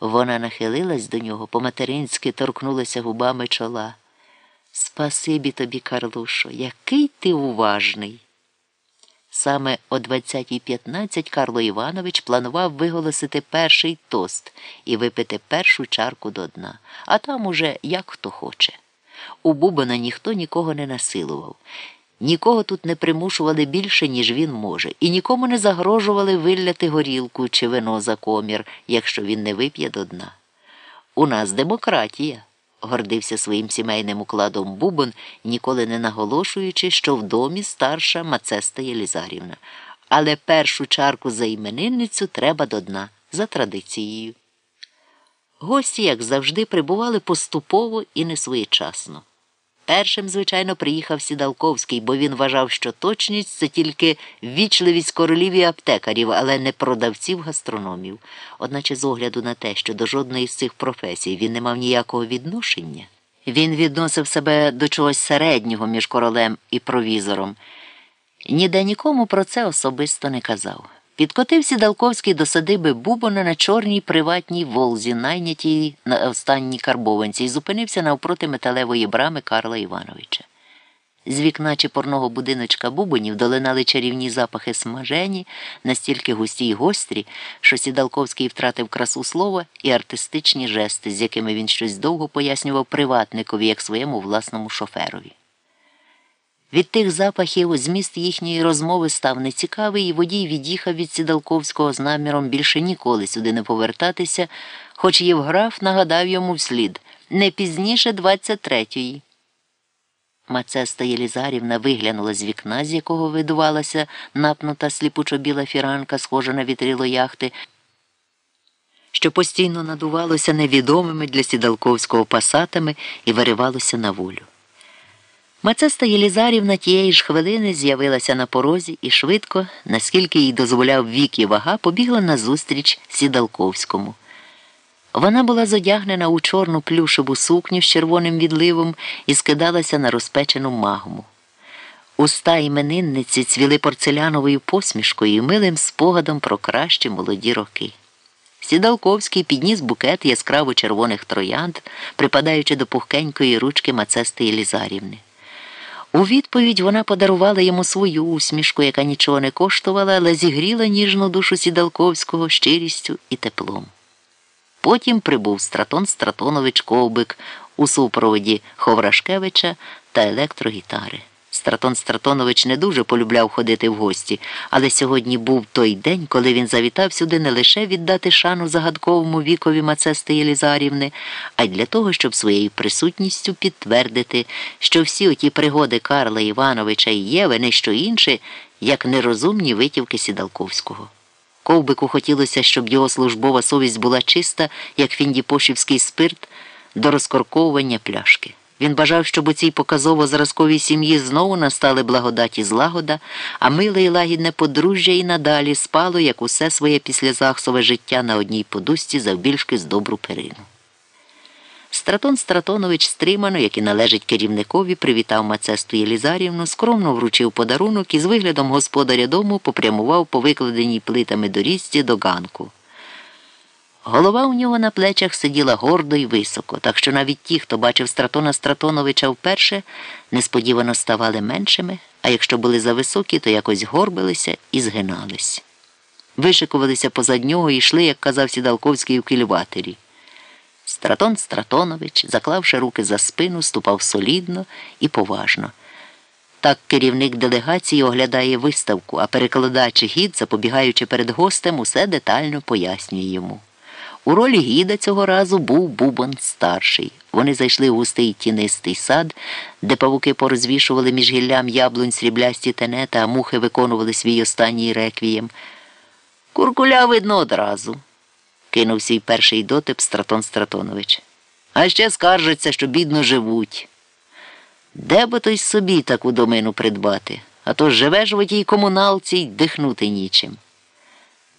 Вона нахилилась до нього, по-материнськи торкнулася губами чола. Спасибі тобі, Карлушо, який ти уважний. Саме о 20.15 Карло Іванович планував виголосити перший тост і випити першу чарку до дна, а там уже як хто хоче. У Бубана ніхто нікого не насилував, нікого тут не примушували більше, ніж він може, і нікому не загрожували вилляти горілку чи вино за комір, якщо він не вип'є до дна. У нас демократія гордився своїм сімейним укладом Бубон, ніколи не наголошуючи, що в домі старша Мацеста Єлізарівна. Але першу чарку за іменинницю треба до дна за традицією. Гості, як завжди, прибували поступово і несвоєчасно. Першим, звичайно, приїхав Сідалковський, бо він вважав, що точність це тільки ввічливість королів і аптекарів, але не продавців гастрономів. Одначе, з огляду на те, що до жодної з цих професій він не мав ніякого відношення, він відносив себе до чогось середнього між королем і провізором. Ніде нікому про це особисто не казав. Підкотив Сідалковський до садиби Бубона на чорній приватній волзі, найнятій на останній карбованці, і зупинився навпроти металевої брами Карла Івановича. З вікна чепорного будиночка Бубонів долинали чарівні запахи смажені, настільки густі й гострі, що Сідалковський втратив красу слова і артистичні жести, з якими він щось довго пояснював приватникові, як своєму власному шоферові. Від тих запахів зміст їхньої розмови став нецікавий, і водій від'їхав від Сідалковського з наміром більше ніколи сюди не повертатися, хоч Євграф нагадав йому вслід не пізніше 23-ї. Мацеста Єлізарівна виглянула з вікна, з якого видувалася напнута сліпучо біла фіранка, схожа на вітрило яхти, що постійно надувалося невідомими для Сідалковського пасатами і виривалося на волю. Мацеста Єлізарівна тієї ж хвилини з'явилася на порозі і швидко, наскільки їй дозволяв вік і вага, побігла назустріч Сідалковському. Вона була зодягнена у чорну плюшеву сукню з червоним відливом і скидалася на розпечену магму. Уста іменинниці цвіли порцеляновою посмішкою і милим спогадом про кращі молоді роки. Сідалковський підніс букет яскраво червоних троянд, припадаючи до пухкенької ручки Мацести Єлізарівни. У відповідь вона подарувала йому свою усмішку, яка нічого не коштувала, але зігріла ніжну душу Сідалковського щирістю і теплом. Потім прибув Стратон Стратонович Ковбик у супроводі Ховрашкевича та електрогітари. Стратон Стратонович не дуже полюбляв ходити в гості, але сьогодні був той день, коли він завітав сюди не лише віддати шану загадковому вікові Мацести Єлізарівни, а й для того, щоб своєю присутністю підтвердити, що всі оті пригоди Карла Івановича і Єви не що інше, як нерозумні витівки Сідалковського. Ковбику хотілося, щоб його службова совість була чиста, як фіндіпошівський спирт до розкорковування пляшки. Він бажав, щоб у цій показово зразковій сім'ї знову настали благодаті злагода, а миле і лагідне подружжя і надалі спало, як усе своє післязахсове життя на одній подусті завбільшки з добру перину. Стратон Стратонович стримано, як і належить керівникові, привітав Мацесту Єлізарівну, скромно вручив подарунок і з виглядом господаря дому попрямував по викладеній плитами доріжці до ганку. Голова у нього на плечах сиділа гордо і високо, так що навіть ті, хто бачив Стратона Стратоновича вперше, несподівано ставали меншими, а якщо були зависокі, то якось горбилися і згинались. Вишикувалися позад нього і йшли, як казав Сідалковський у кільватері. Стратон Стратонович, заклавши руки за спину, ступав солідно і поважно. Так керівник делегації оглядає виставку, а перекладач гід, запобігаючи перед гостем, усе детально пояснює йому. У ролі гіда цього разу був Бубон старший. Вони зайшли в густий тінистий сад, де павуки порозвішували між гіллям яблунь сріблясті тенета, а мухи виконували свій останній реквієм. Куркуля видно одразу, кинув свій перший дотип Стратон Стратонович. А ще скаржаться, що бідно живуть. Де би той собі таку домину придбати, а то живеш в отій комуналці й дихнути нічим.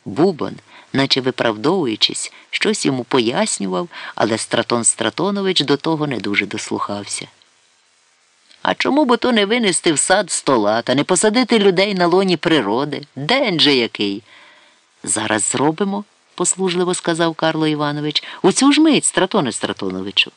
Бубон наче виправдовуючись, щось йому пояснював, але Стратон Стратонович до того не дуже дослухався. А чому б то не винести в сад стола та не посадити людей на лоні природи? День же який? Зараз зробимо, послужливо сказав Карло Іванович. У цю ж мить, стратоне Стратоновичу.